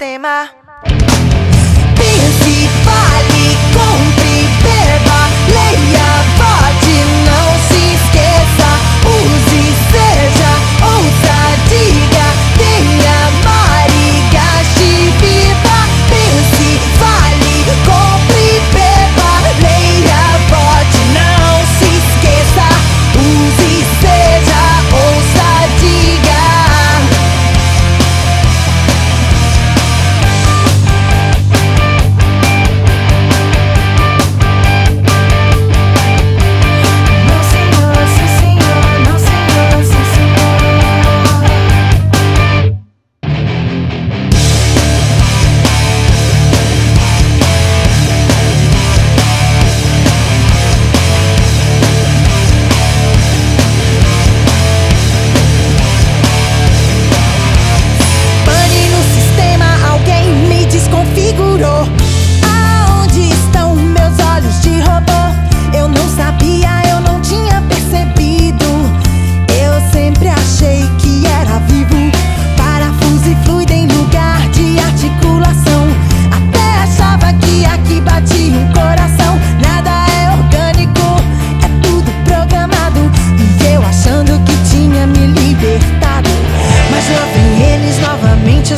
tema.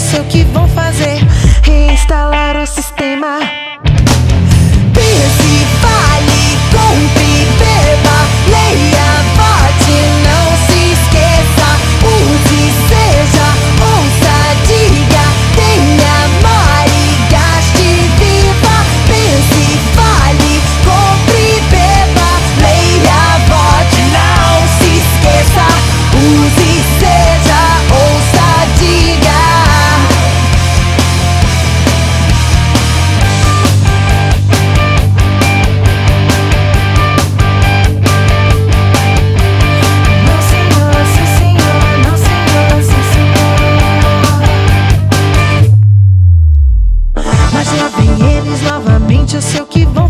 sei o que vão fazer. eu sei o que vou